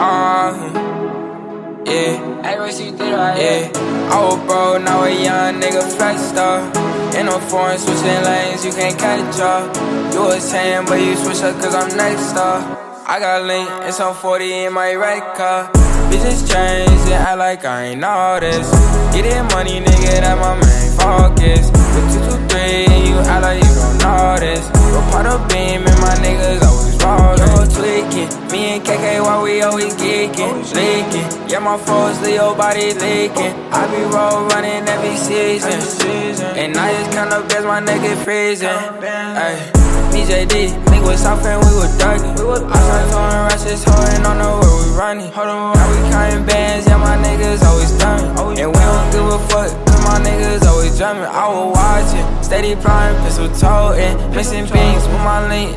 Uh, yeah. Hey, what you did right Yeah. Oh, I was broke, now a young nigga flexed up. In a foreign, switching lanes, you can't catch up. You was saying, but you switch up cause I'm next up. I got link and some 40 in my red car. Bitches change and act like I ain't noticed. Getting money, nigga, that my main focus. But 223 and you act like you don't notice. this. We're part of being. Me and KK, why we always geeking, leaking. Yeah, my foes, Leo body leaking. I be roll running every season. And I just count up as my nigga freezing. Ay. BJD, nigga was south and we were thuggin'. I started throwing rushes, holding on the where we running. Now we counting bands, yeah, my niggas always done. And we don't give a fuck, cause my niggas always drumming. I was watching, steady plotting, pistol toting. Missing beans with my link,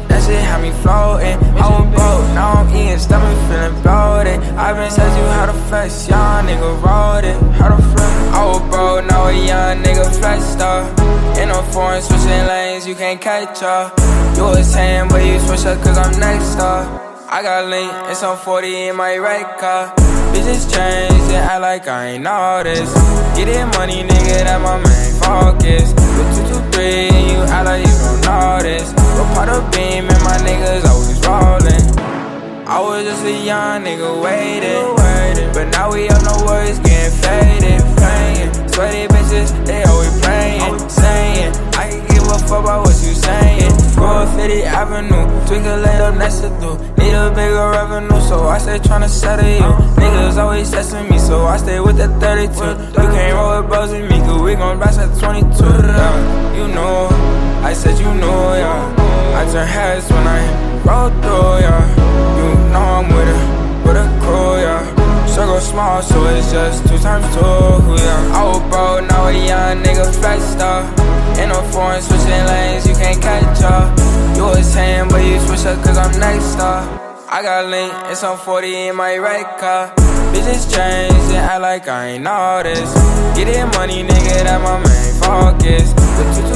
i been said you how to flex, young nigga wrote it. How to flex? I was oh, broke, now a young nigga flexed up. In a foreign switching lanes, you can't catch up. You was saying, but you switch up cause I'm next up. I got link and some 40 in my red car. Bitches change and act like I ain't all this. Get it money, nigga, that my main focus. With 223 and you act like you don't know this. But part of beam I was just a young nigga waiting. But now we up, no words getting faded. Playing. Sweaty bitches, they always praying. Saying, I can give a fuck about what you saying. Go 50 Avenue, twinkle laid up next to do. Need a bigger revenue, so I stay tryna settle you. Niggas always testing me, so I stay with that 32. You can't roll with bros with me, cause we gon' blast at 22. Yeah, you know, I said you know, yeah. I turn heads when I roll through, yeah. I'm with with a crew, yeah. Circle small, so it's just two times two, yeah. I was broke, now a young nigga flexed up. In a foreign switching lanes, you can't catch up. You was saying, but you switch up cause I'm next up. I got link and some 40 in my red car. Bitches change and act like I ain't all this. Get money, nigga, that my main focus. 223